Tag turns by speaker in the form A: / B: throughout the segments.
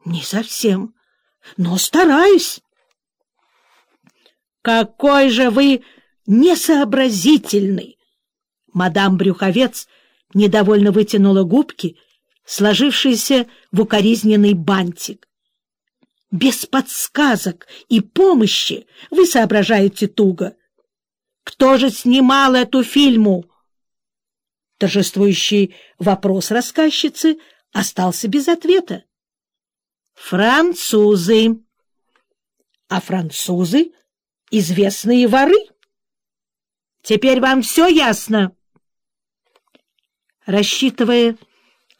A: — Не совсем, но стараюсь. — Какой же вы несообразительный! Мадам Брюховец недовольно вытянула губки, сложившиеся в укоризненный бантик. Без подсказок и помощи вы соображаете туго. Кто же снимал эту фильму? Торжествующий вопрос рассказчицы остался без ответа. Французы. А французы — известные воры. Теперь вам все ясно? Рассчитывая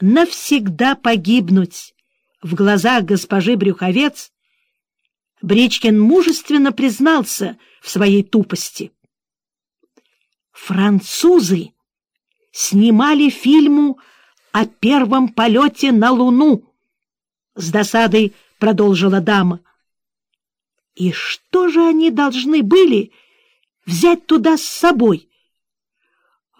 A: навсегда погибнуть в глазах госпожи Брюховец, Бричкин мужественно признался в своей тупости. Французы снимали фильму о первом полете на Луну, — с досадой продолжила дама. И что же они должны были взять туда с собой?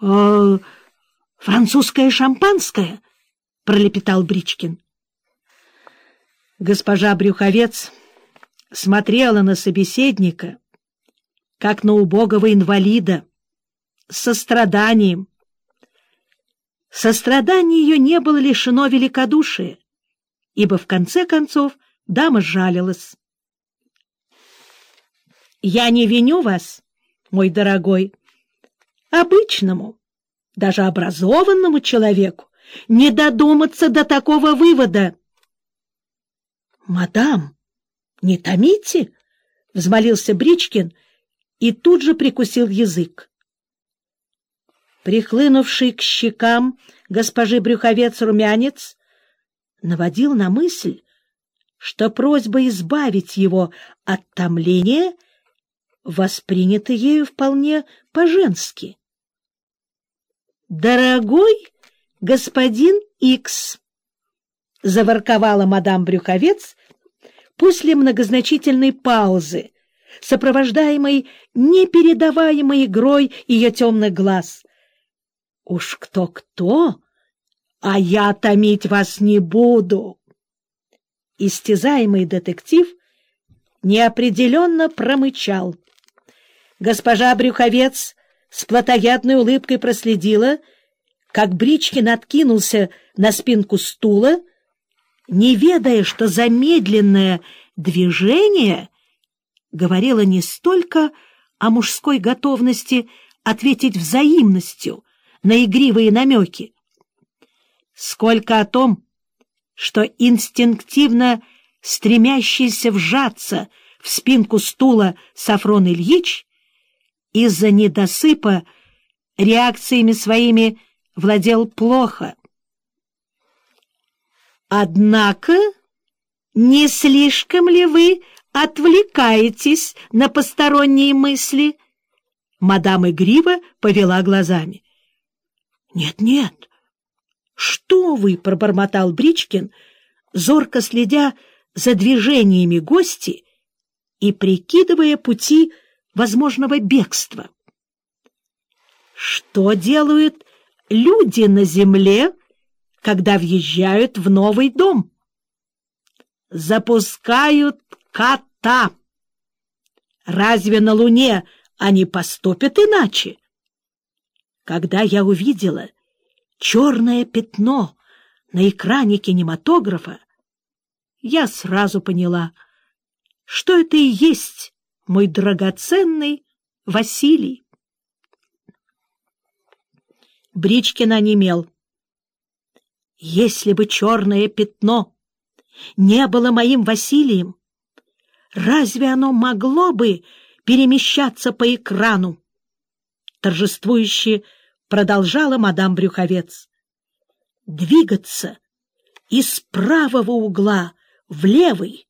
A: «Э, — Французское шампанское, — пролепетал Бричкин. Госпожа Брюховец смотрела на собеседника, как на убогого инвалида, с состраданием. Сострадание ее не было лишено великодушия, ибо, в конце концов, дама жалилась. «Я не виню вас, мой дорогой, обычному, даже образованному человеку не додуматься до такого вывода». «Мадам, не томите!» — взмолился Бричкин и тут же прикусил язык. Прихлынувший к щекам госпожи Брюховец румянец наводил на мысль, что просьба избавить его от томления воспринята ею вполне по-женски. «Дорогой господин Икс!» — заворковала мадам Брюховец после многозначительной паузы, сопровождаемой непередаваемой игрой ее темных глаз. «Уж кто-кто, а я томить вас не буду!» Истязаемый детектив неопределенно промычал. Госпожа Брюховец с плотоядной улыбкой проследила, как Бричкин откинулся на спинку стула, не ведая, что замедленное движение говорило не столько о мужской готовности ответить взаимностью на игривые намеки, сколько о том, что инстинктивно стремящийся вжаться в спинку стула Сафрон Ильич из-за недосыпа реакциями своими владел плохо. Однако не слишком ли вы отвлекаетесь на посторонние мысли? Мадам Игрива повела глазами. «Нет, — Нет-нет, что вы, — пробормотал Бричкин, зорко следя за движениями гости и прикидывая пути возможного бегства. — Что делают люди на земле, когда въезжают в новый дом? Запускают кота. Разве на Луне они поступят иначе? Когда я увидела черное пятно на экране кинематографа, я сразу поняла, что это и есть мой драгоценный Василий. Бричкин онемел. Если бы черное пятно не было моим Василием, разве оно могло бы перемещаться по экрану? Торжествующе продолжала мадам Брюховец. Двигаться из правого угла в левый,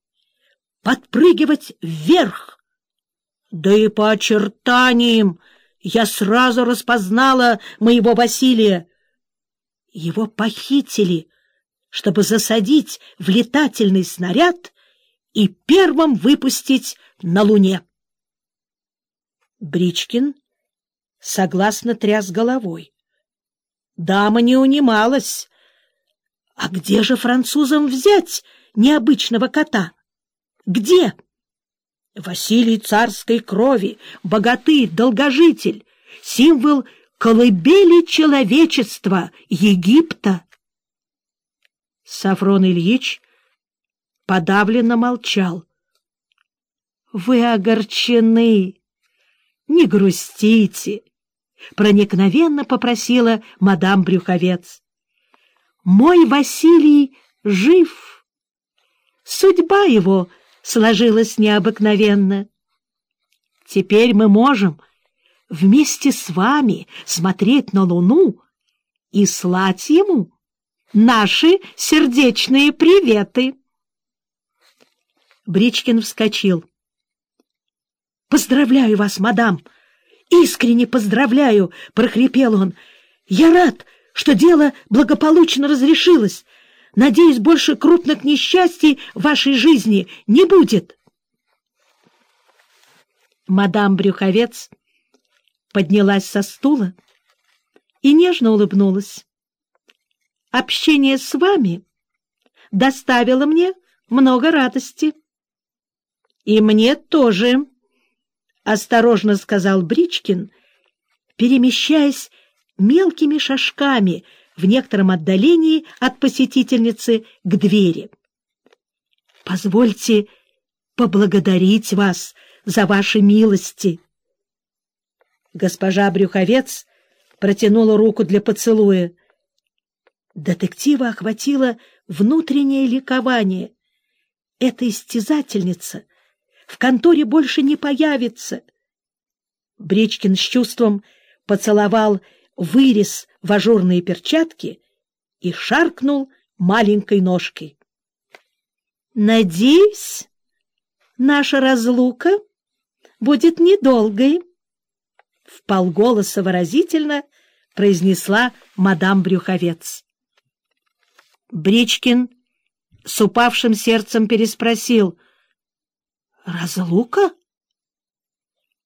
A: подпрыгивать вверх. Да и по очертаниям я сразу распознала моего Василия. Его похитили, чтобы засадить в летательный снаряд и первым выпустить на Луне. Бричкин согласно тряс головой. Дама не унималась. А где же французам взять необычного кота? Где? Василий царской крови, богатырь, долгожитель, символ колыбели человечества Египта. Сафрон Ильич подавленно молчал. — Вы огорчены. Не грустите, — проникновенно попросила мадам Брюховец. — Мой Василий жив. Судьба его сложилась необыкновенно. Теперь мы можем вместе с вами смотреть на Луну и слать ему наши сердечные приветы. Бричкин вскочил. — Поздравляю вас, мадам! Искренне поздравляю! — прохрипел он. — Я рад, что дело благополучно разрешилось. Надеюсь, больше крупных несчастий в вашей жизни не будет. Мадам Брюховец поднялась со стула и нежно улыбнулась. Общение с вами доставило мне много радости. — И мне тоже, — осторожно сказал Бричкин, перемещаясь мелкими шажками в некотором отдалении от посетительницы к двери. — Позвольте поблагодарить вас за ваши милости. Госпожа Брюховец протянула руку для поцелуя. Детектива охватило внутреннее ликование. Эта истязательница в конторе больше не появится. Бречкин с чувством поцеловал вырез в ажурные перчатки и шаркнул маленькой ножкой. «Надеюсь, наша разлука будет недолгой», — вполголоса выразительно произнесла мадам Брюховец. Бричкин с упавшим сердцем переспросил. «Разлука?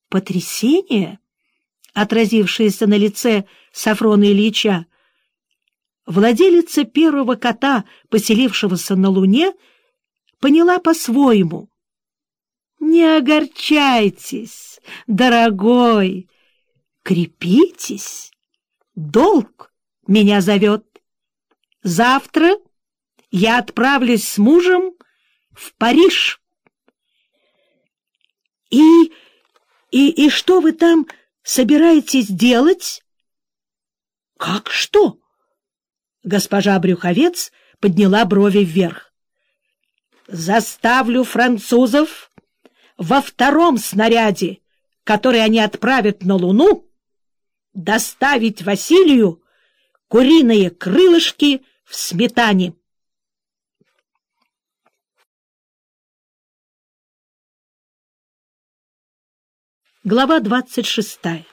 A: Потрясение?» отразившееся на лице Сафрона Ильича, владелица первого кота, поселившегося на Луне, поняла по-своему. «Не огорчайтесь, дорогой, крепитесь, долг меня зовет. Завтра я отправлюсь с мужем в Париж». «И... и... и что вы там собираетесь делать? — Как что? Госпожа Брюховец подняла брови вверх. — Заставлю французов во втором снаряде, который они отправят на Луну, доставить Василию куриные крылышки в сметане. Глава двадцать шестая